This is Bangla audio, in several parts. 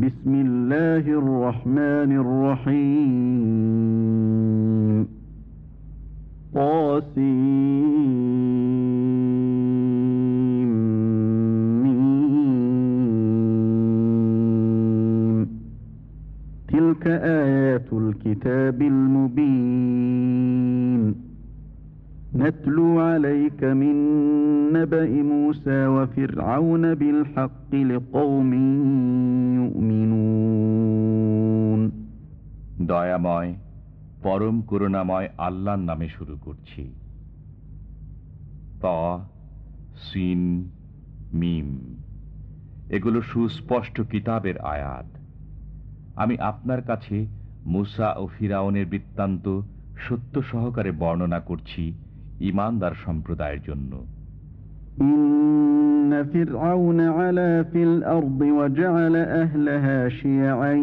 بسم الله الرحمن الرحيم. طاسيم. تلك آيات الكتاب المبين. نتلو عليك من نبأ موسى وفرعون بالحق لقوم يؤمنون দয়াময় পরম করুণাময় আল্লাহর নামে শুরু করছি ত সিন মিম এগুলো সুস্পষ্ট কিতাবের আয়াত আমি আপনার কাছে মুসা ও ফিরাউনের বৃত্তান্ত সত্য সহকারে বর্ণনা করছি ইমানদার সম্প্রদায়ের জন্য إن فرعون علا في الأرض وجعل أهلها شيعا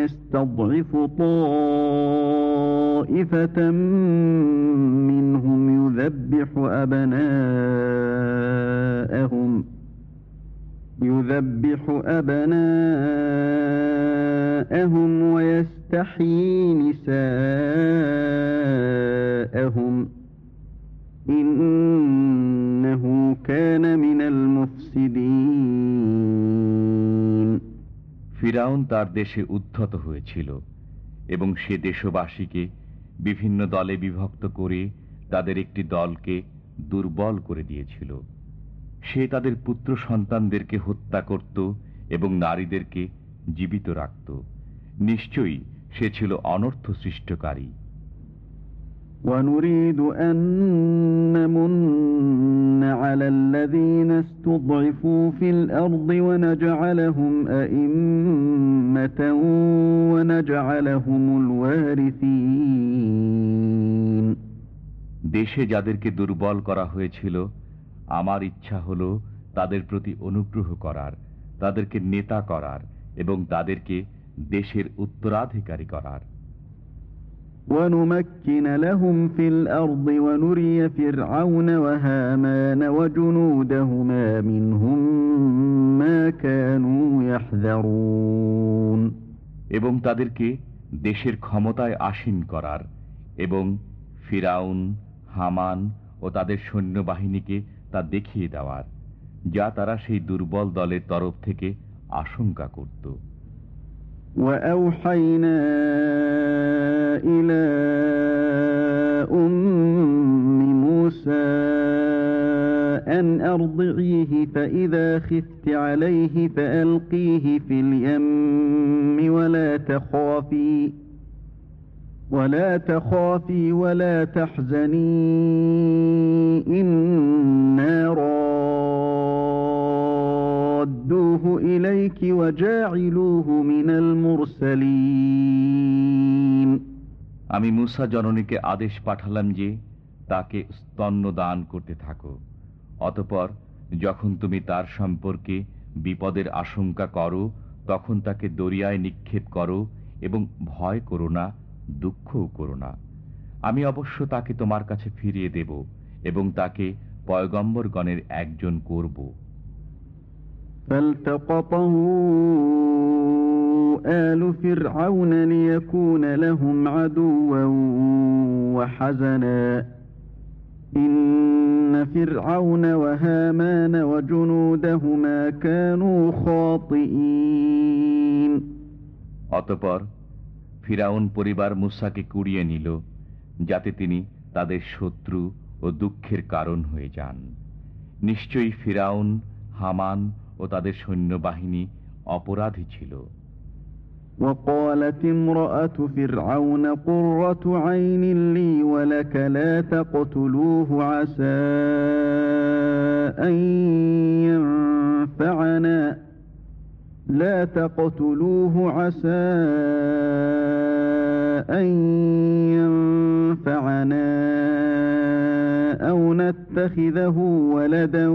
يستضعف طائفة منهم يذبح أبناءهم يذبح أبناءهم ويستحيي نساءهم إنه كان من المفسدين ফিরাউন তার দেশে উদ্ধত হয়েছিল এবং সে দেশবাসীকে বিভিন্ন দলে বিভক্ত করে তাদের একটি দলকে দুর্বল করে দিয়েছিল সে তাদের পুত্র সন্তানদেরকে হত্যা করত এবং নারীদেরকে জীবিত রাখত নিশ্চয়ই সে ছিল অনর্থ সৃষ্টকারী ونريد أن نمن على الذين استضعفوا في الأرض ونجعلهم أئمة ونجعلهم الوارثين দেশে যাদেরকে দুর্বল করা হয়েছিল আমার ইচ্ছা হল তাদের প্রতি অনুগ্রহ করার তাদেরকে নেতা করার এবং তাদেরকে দেশের উত্তরাধিকারী করার ونمكن لهم في الأرض ونري فرعون وهامان وجنودهما منهم ما كانوا يحذرون এবং তাদেরকে দেশের ক্ষমতায় আসীন করার এবং ফিরাউন হামান ও তাদের সৈন্যবাহিনীকে তা দেখিয়ে দেওয়ার যা তারা সেই দুর্বল দলের তরফ থেকে আশঙ্কা করত وأوحينا إلى أم موسى أن أرضعيه فإذا خفت عليه فألقيه في اليم ولا تخافي ولا تخافي ولا تحزني إنا رادوه إليك وجاعلوه من المرسلين আমি মুসা জননীকে আদেশ পাঠালাম যে তাকে স্তন্য দান করতে থাকো অতপর যখন তুমি তার সম্পর্কে বিপদের আশঙ্কা করো তখন তাকে দরিয়ায় নিক্ষেপ করো এবং ভয় করো না দুঃখও করো না আমি অবশ্য তাকে তোমার কাছে ফিরিয়ে দেব এবং তাকে পয়গম্বরগণের একজন করব فالتقطه آل فرعون ليكون لهم عدوا وحزنا إن فرعون وهامان وجنودهما كانوا خاطئين অতপর ফিরাউন পরিবার মুসাকে কুড়িয়ে নিল যাতে তিনি তাদের শত্রু ও দুঃখের কারণ হয়ে যান নিশ্চয়ই ফিরাউন হামান ও তাদের সৈন্যবাহিনী অপরাধী ছিল وقالت امرأة فرعون قرة عين لي ولك لا تقتلوه عسى أن ينفعنا لا تقتلوه عسى أن ينفعنا أو نتخذه ولدا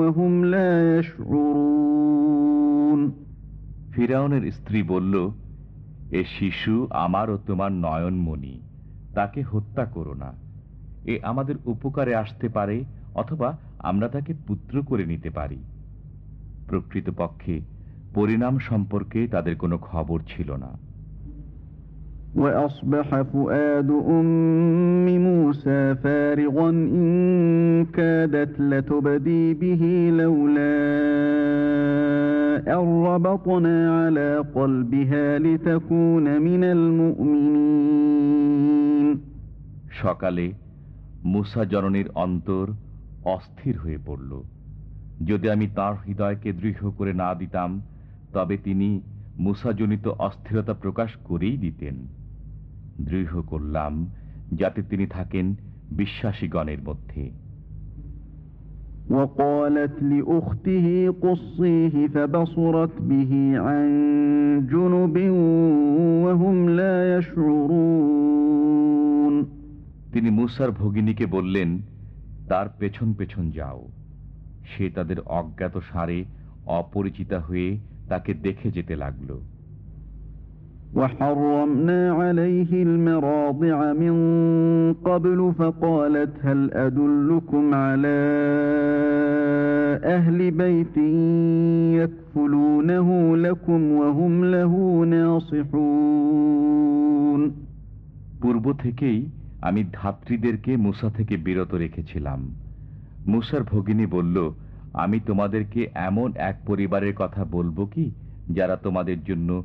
وهم لا يشعرون ফিরাউনের স্ত্রী বলল এ শিশু আমার ও তোমার নয়নমণি তাকে হত্যা করো না এ আমাদের উপকারে আসতে পারে অথবা আমরা তাকে পুত্র করে নিতে পারি প্রকৃতপক্ষে পরিণাম সম্পর্কে তাদের কোনো খবর ছিল না وأصبح فؤاد أم موسى فارغا إن كادت لتبدي به لولا أن ربطنا على قلبها لتكون من المؤمنين সকালে মুসা জননীর অন্তর অস্থির হয়ে পড়ল যদি আমি তার হৃদয়কে দৃঢ় করে না দিতাম তবে তিনি মুসাজনিত অস্থিরতা প্রকাশ করেই দিতেন দৃঢ় করলাম যাতে তিনি থাকেন বিশ্বাসীগণের মধ্যে وقالت لأخته قصيه فبصرت به عن جنب وهم لا يشعرون তিনি মুসার ভগিনীকে বললেন তার পেছন পেছন যাও সে তাদের অজ্ঞাত সারে অপরিচিতা হয়ে তাকে দেখে যেতে লাগলো وحرمنا عليه المراضع من قبل فقالت هل أدلكم على أهل بيت يكفلونه لكم وهم له ناصحون পূর্ব থেকেই আমি ধাত্রীদেরকে মুসা থেকে বিরত রেখেছিলাম মুসার ভগিনী বলল আমি তোমাদেরকে এমন এক পরিবারের কথা বলবো কি যারা তোমাদের জন্য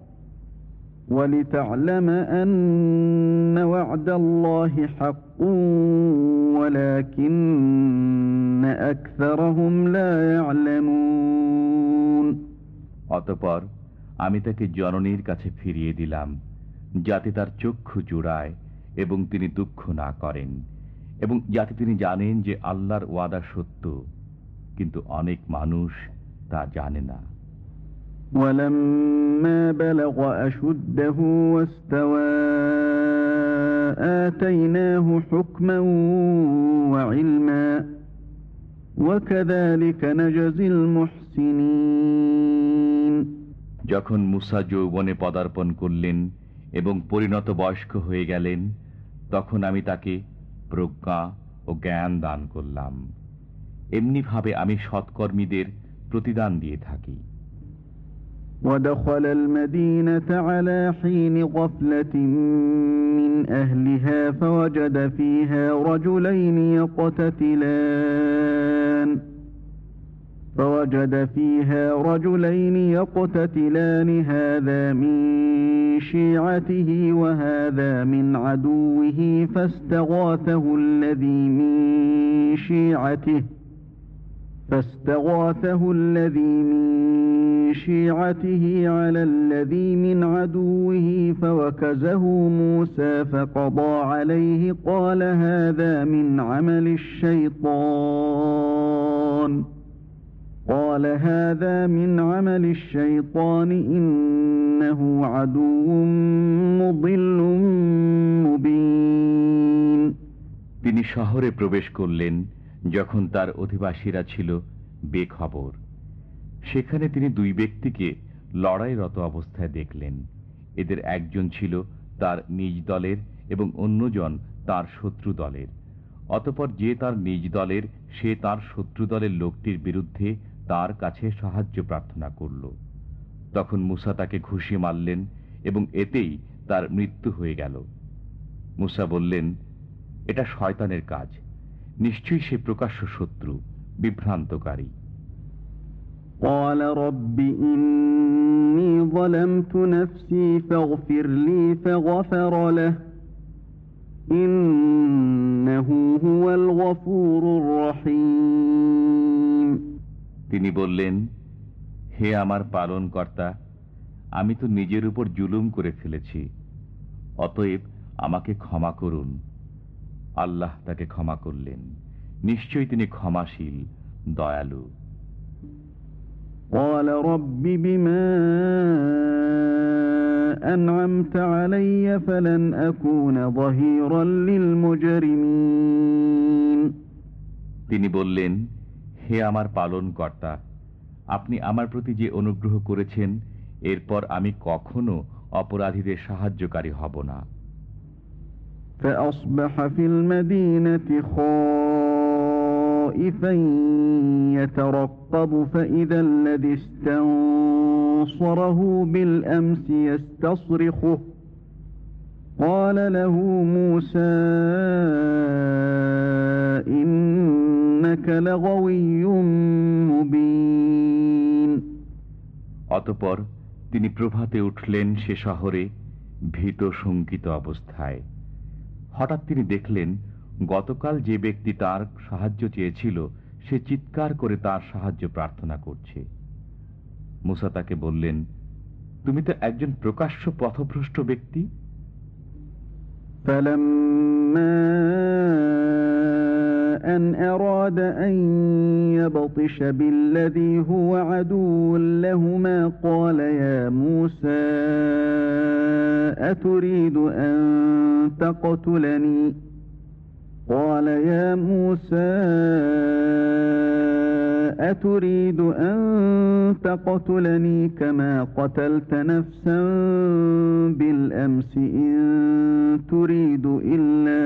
ولتعلم أن وعد الله حق ولكن أكثرهم لا يعلمون অতপর আমি তাকে জননীর কাছে ফিরিয়ে দিলাম যাতে তার চক্ষু জোড়ায় এবং তিনি দুঃখ না করেন এবং যাতে তিনি জানেন যে আল্লাহর ওয়াদা সত্য কিন্তু অনেক মানুষ তা জানে না ولما بلغ أشده واستوى آتيناه حكما وعلما وكذلك نجزي المحسنين যখন মুসা যৌবনে পদার্পণ করলেন এবং পরিণত বয়স্ক হয়ে গেলেন তখন আমি তাকে প্রজ্ঞা ও জ্ঞান দান করলাম এমনিভাবে আমি সৎকর্মীদের প্রতিদান দিয়ে থাকি ودخل المدينة على حين غفلة من أهلها فوجد فيها رجلين يقتتلان. فوجد فيها رجلين يقتتلان هذا من شيعته وهذا من عدوه فاستغاثه الذي من شيعته. فاستغاثه الذي من شيعته على الذي من عدوه فوكزه موسى فقضى عليه قال هذا من عمل الشيطان قال هذا من عمل الشيطان إنه عدو مضل مبين তিনি শহরে প্রবেশ করলেন যখন তার অধিবাসীরা ছিল বেখবর। সেখানে তিনি দুই ব্যক্তিকে লড়াইরত অবস্থায় দেখলেন। এদের একজন ছিল তার নিজ দলের এবং অন্যজন তার শত্রু দলের। অতপর যে তার নিজ দলের, সে তার শত্রু দলের লোকটির বিরুদ্ধে তার কাছে সাহায্য প্রার্থনা করল। তখন মুসা তাকে ঘুষি মারলেন এবং এতেই তার মৃত্যু হয়ে গেল। মুসা বললেন, এটা শয়তানের কাজ। নিশ্চয়ই সে প্রকাশ্য শত্রু বিভ্রান্তকারী قال رب إني ظلمت نفسي فاغفر لي فغفر له إنه هو الغفور الرحيم তিনি বললেন হে আমার পালন কর্তা আমি তো নিজের উপর জুলুম করে ফেলেছি অতএব আমাকে ক্ষমা করুন আল্লাহ তাকে ক্ষমা করলেন নিশ্চয়ই তিনি ক্ষমাশীল দয়ালু قال رب بما أنعمت علي فلن أكون ظهيرا للمجرمين তিনি বললেন হে হে আমার পালন কর্তা আপনি আমার প্রতি যে অনুগ্রহ করেছেন এরপর আমি কখনো অপরাধীদের সাহায্যকারী হব না فأصبح في المدينة خائفا يترقب فإذا الذي استنصره بالأمس يستصرخه قال له موسى إنك لغوي مبين অতপর তিনি প্রভাতে উঠলেন সে শহরে ভীত শঙ্কিত অবস্থায় হঠাৎ তিনি দেখলেন গতকাল যে ব্যক্তি তার সাহায্য চেয়েছিল সে চিৎকার করে তার সাহায্য প্রার্থনা করছে মুসা তাকে বললেন তুমি তো একজন প্রকাশ্য পথভ্রষ্ট ব্যক্তি فلما أن أراد أن يبطش بالذي هو عدو لهما قال يا موسى أتريد أن تقتلني؟ قال يا موسى أتريد أن تقتلني كما قتلت نفسا بالأمس إن تريد إلا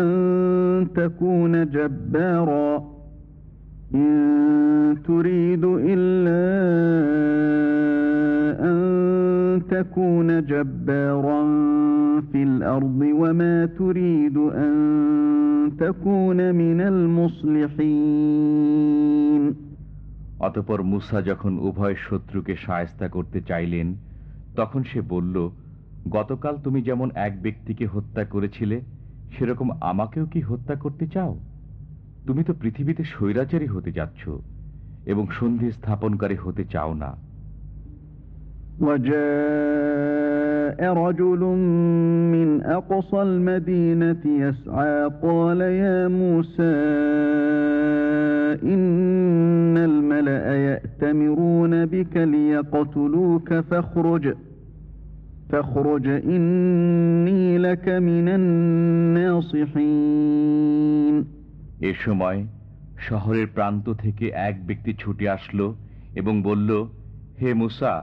أن تكون جبارا. إن تريد إلا أن تكون جبارا في الأرض وما تريد أن تكون من المصلحين অতপর মুসা যখন উভয় শত্রুকে সায়স্তা করতে চাইলেন তখন সে বলল গতকাল তুমি যেমন এক ব্যক্তিকে হত্যা করেছিলে সেরকম আমাকেও কি হত্যা করতে চাও তুমি তো পৃথিবীতে স্বৈরাচারী হতে যাচ্ছ এবং সন্ধি স্থাপনকারী হতে চাও না وجاء رجل من أقصى المدينة يسعى قال يا موسى إن الملأ يأتمرون بك ليقتلوك فاخرج فاخرج إني لك من الناصحين এ সময় শহরের প্রান্ত থেকে এক ব্যক্তি ছুটে আসলো এবং বলল হে মুসা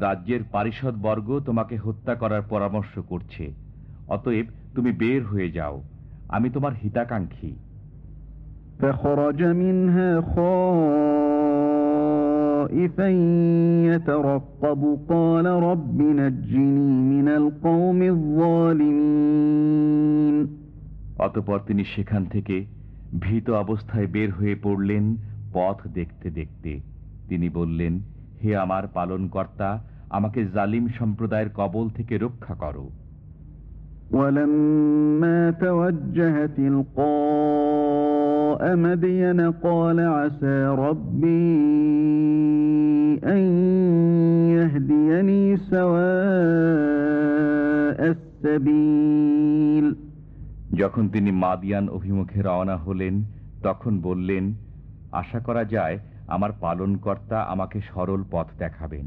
রাজ্যের পারিষদ বর্গ তোমাকে হত্যা করার পরামর্শ করছে অতএব তুমি বের হয়ে যাও আমি তোমার হিতাকাঙ্ক্ষী فخرج منها خائفا يترقب قال رب نجني من القوم الظالمين অতপর তিনি সেখান থেকে ভীত অবস্থায় বের হয়ে পড়লেন পথ দেখতে দেখতে তিনি বললেন হে আমার পালনকর্তা আমাকে জালিম সম্প্রদায়ের কবল থেকে রক্ষা করো ولما توجه تلقاء مدين قال عسى ربي أن يهديني سواء السبيل যখন তিনি মাদিয়ান অভিমুখে রওনা হলেন তখন বললেন আশা করা যায় আমার পালনকর্তা আমাকে সরল পথ দেখাবেন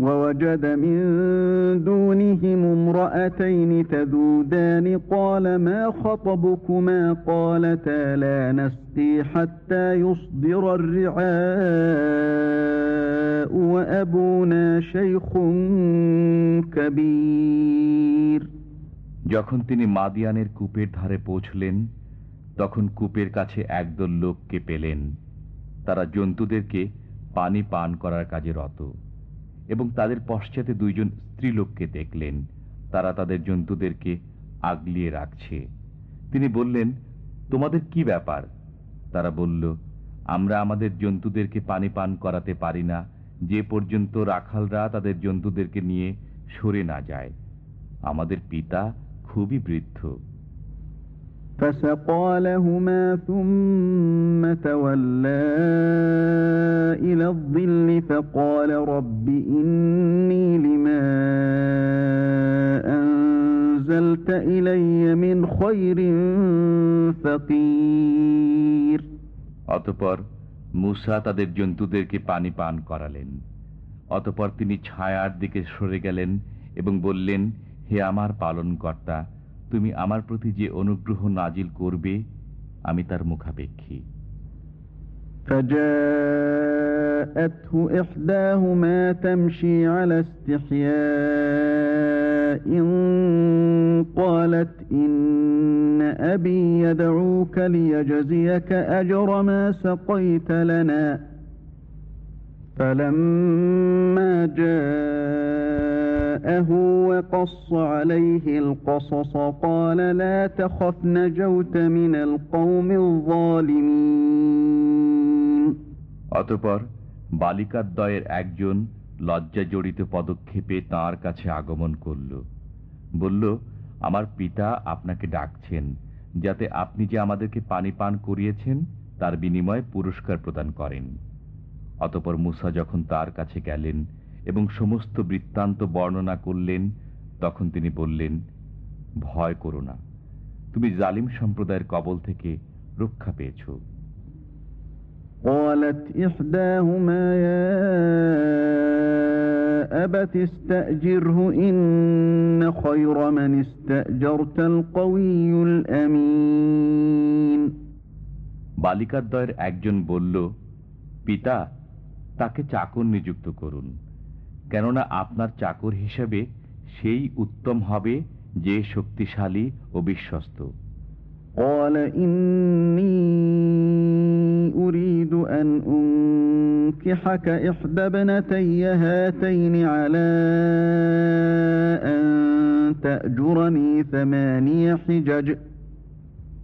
ووجد من دونهم امرأتين تذودان قال ما خطبكما قالتا لا نسقي حتى يصدر الرعاء وأبونا شيخ كبير যখন তিনি মাদিয়ানের কূপের ধারে পৌঁছলেন তখন কূপের কাছে একদল লোককে পেলেন তারা জন্তুদেরকে পানি পান করার কাজে রত এবং তাদের পশ্চাতে দুইজন স্ত্রীলোককে দেখলেন। তারা তাদের জন্তুদেরকে আগলিয়ে রাখছে। তিনি বললেন, তোমাদের কি ব্যাপার? তারা বলল, আমরা আমাদের জন্তুদেরকে পানি পান করাতে পারি না। যে পর্যন্ত রাখালরা তাদের জন্তুদেরকে নিয়ে সরে না যায়, আমাদের পিতা খুবই বৃদ্ধ। فسقى لهما ثم تولى إلى الظل فقال رب إني لما أنزلت إلي من خير فقير অতপর মুসা তাদের জন্তুদেরকে পানি পান করালেন অতপর তিনি ছায়ার দিকে সরে গেলেন এবং বললেন হে আমার পালনকর্তা তুমি আমার প্রতি যে অনুগ্রহ নাজিল করবে আমি তার মুখাপেক্ষী فجاءته إحداهما تمشي على استحياء قالت إن أبي يدعوك ليجزيك أجر ما سقيت لنا فلما جاءه وقص عليه القصص قال لا تخف نجوت من القوم الظالمين অতপর বালিকাদ্বয়ের একজন লজ্জা জড়িত পদক্ষেপে তার কাছে আগমন করল বলল আমার পিতা আপনাকে ডাকছেন যাতে আপনি যে আমাদেরকে পানি পান করিয়েছেন তার বিনিময়ে পুরস্কার প্রদান করেন অতপর মুসা যখন তার কাছে গেলেন এবং সমস্ত বৃত্তান্ত বর্ণনা করলেন তখন তিনি বললেন ভয় করো না তুমি জালিম সম্প্রদায়ের কবল থেকে রক্ষা পেয়েছ قالت إحداهما يا أبت استأجره إن خير من استأجرت القوي الأمين বালিকাদ্বয়ের একজন বলল পিতা তাকে চাকর নিযুক্ত করুন কেননা আপনার চাকর হিসেবে সেই উত্তম হবে যে শক্তিশালী ও বিশ্বস্ত قال إني أريد أن أنكحك إحدى ابنتي هاتين على أن تأجرني ثماني حجج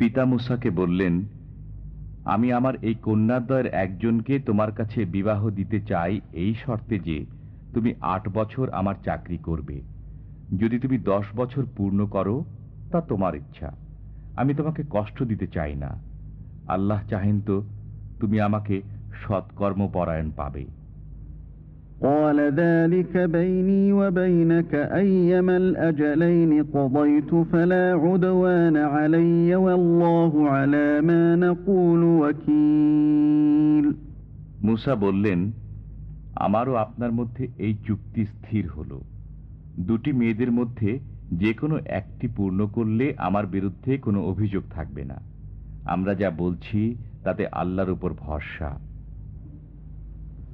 পিতা মুসাকে বললেন, আমি আমার এই কন্যাদ্বয়ের একজনকে তোমার কাছে বিবাহ দিতে চাই এই শর্তে যে তুমি আট বছর আমার চাকরি করবে। যদি তুমি দশ বছর পূর্ণ করো, তা তোমার ইচ্ছা। আমি তোমাকে কষ্ট দিতে চাই না। আল্লাহ চাহেন তো তুমি আমাকে সৎকর্মপরায়ণ পাবে। قال ذلك بيني وبينك أيما الأجلين قضيت فلا عدوان علي والله على ما نقول وكيل মুসা বললেন আমারও আপনার মধ্যে এই চুক্তি স্থির হলো দুটি মেয়েদের মধ্যে যে কোনো একটি পূর্ণ করলে আমার বিরুদ্ধে কোনো অভিযোগ থাকবে না আমরা যা বলছি তাতে আল্লাহর উপর ভরসা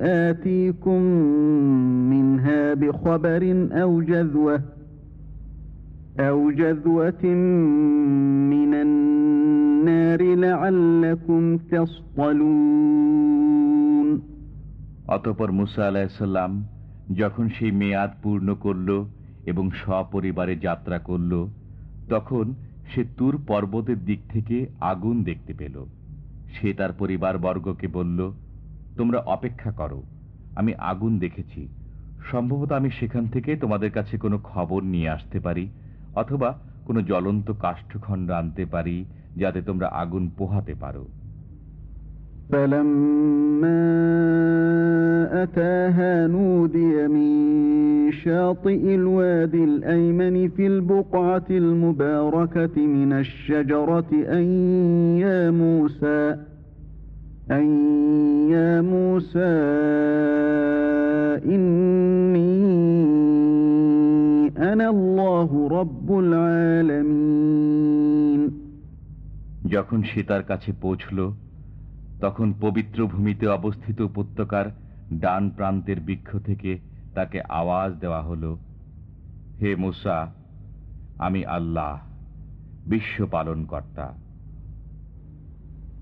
آتيكم منها بخبر أو جذوة أو جذوة من النار لعلكم تصطلون অতপর মুসা আলাহিসাল্লাম যখন সেই মেয়াদ পূর্ণ করল এবং সপরিবারে যাত্রা করল তখন সে তুর পর্বতের দিক থেকে আগুন দেখতে পেল সে তার পরিবার বর্গকে বলল তোমরা অপেক্ষা করো আমি আগুন দেখেছি সম্ভবত আমি সেখান থেকে তোমাদের কাছে কোনো খবর নিয়ে আসতে পারি অথবা কোনো জ্বলন্ত কাষ্ঠখণ্ড আনতে পারি যাতে তোমরা আগুন পোহাতে পারো فلما أتاها نودي من شاطئ الوادي الأيمن في البقعة المباركة من الشجرة أن يا موسى أن يا موسى إني أنا الله رب العالمين যখন সে তার কাছে পৌঁছল তখন পবিত্র ভূমিতে অবস্থিত উপত্যকার ডান প্রান্তের বৃক্ষ থেকে তাকে আওয়াজ দেওয়া হল হে মুসা আমি আল্লাহ বিশ্ব পালন কর্তা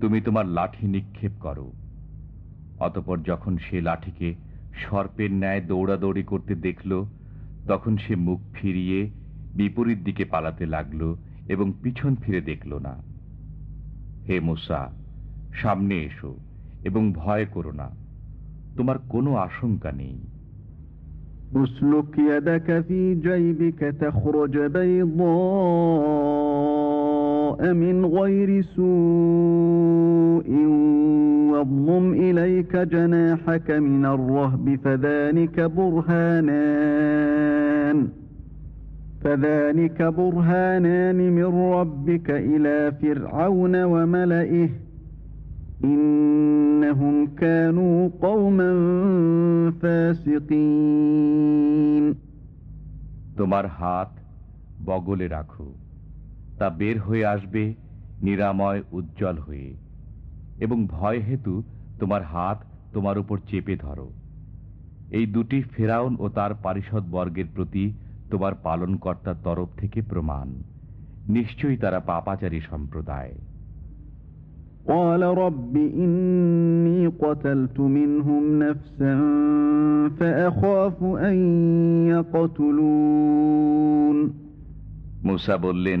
তুমি তোমার লাঠি নিক্ষেপ করো অতপর যখন সে লাঠিকে সর্পের ন্যায় দৌড়াদৌড়ি করতে দেখল তখন সে মুখ ফিরিয়ে বিপরীত দিকে পালাতে লাগল এবং পিছন ফিরে দেখল না হে মুসা সামনে এসো এবং ভয় করো না তোমার কোনো আশঙ্কা নেই اسلك يدك في جيبك تخرج بيضاء من غير سوء واضمم إليك جناحك من الرهب فذلك برهانان فذلك برهانان من ربك إلى فرعون وملئه إنهم كانوا قوما فاسقين তোমার হাত বগলে রাখো তা বের হয়ে আসবে নিরাময় উজ্জ্বল হয়ে এবং ভয় হেতু তোমার হাত তোমার উপর চেপে ধরো এই দুটি ফেরাউন ও তার পারিষদ বর্গের প্রতি তোমার পালনকর্তার তরফ থেকে প্রমাণ নিশ্চয়ই তারা পাপাচারী সম্প্রদায় قال رب إني قتلت منهم نفسا فأخاف أن يقتلون মুসা বললেন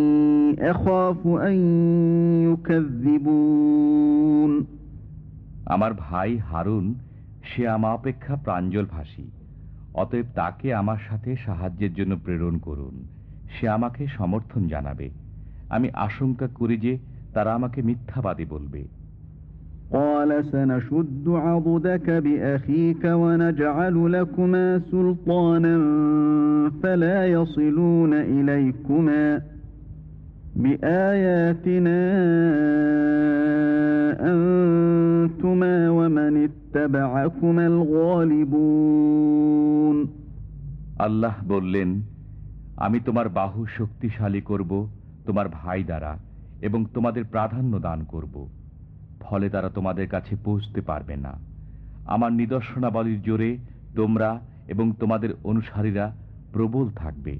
আমার ভাই হারুন সে আমা অপেক্ষা প্রাঞ্জল ভাষী অতএব তাকে আমার সাথে সাহায্যের জন্য প্রেরণ করুন সে আমাকে সমর্থন জানাবে আমি আশঙ্কা করি যে তারা আমাকে মিথ্যাবাদী বলবে قال سنشد عضدك بأخيك ونجعل لكما سلطانا فلا يصلون إليكما بآياتنا أنتما ومن اتبعكما الغالبون আল্লাহ বললেন আমি তোমার বাহু শক্তিশালী করব তোমার ভাই দ্বারা এবং তোমাদের প্রাধান্য দান করব ফলে তারা তোমাদের কাছে পৌঁছতে পারবে না আমার নিদর্শনাবলীর জোরে তোমরা এবং তোমাদের অনুসারীরা প্রবল থাকবে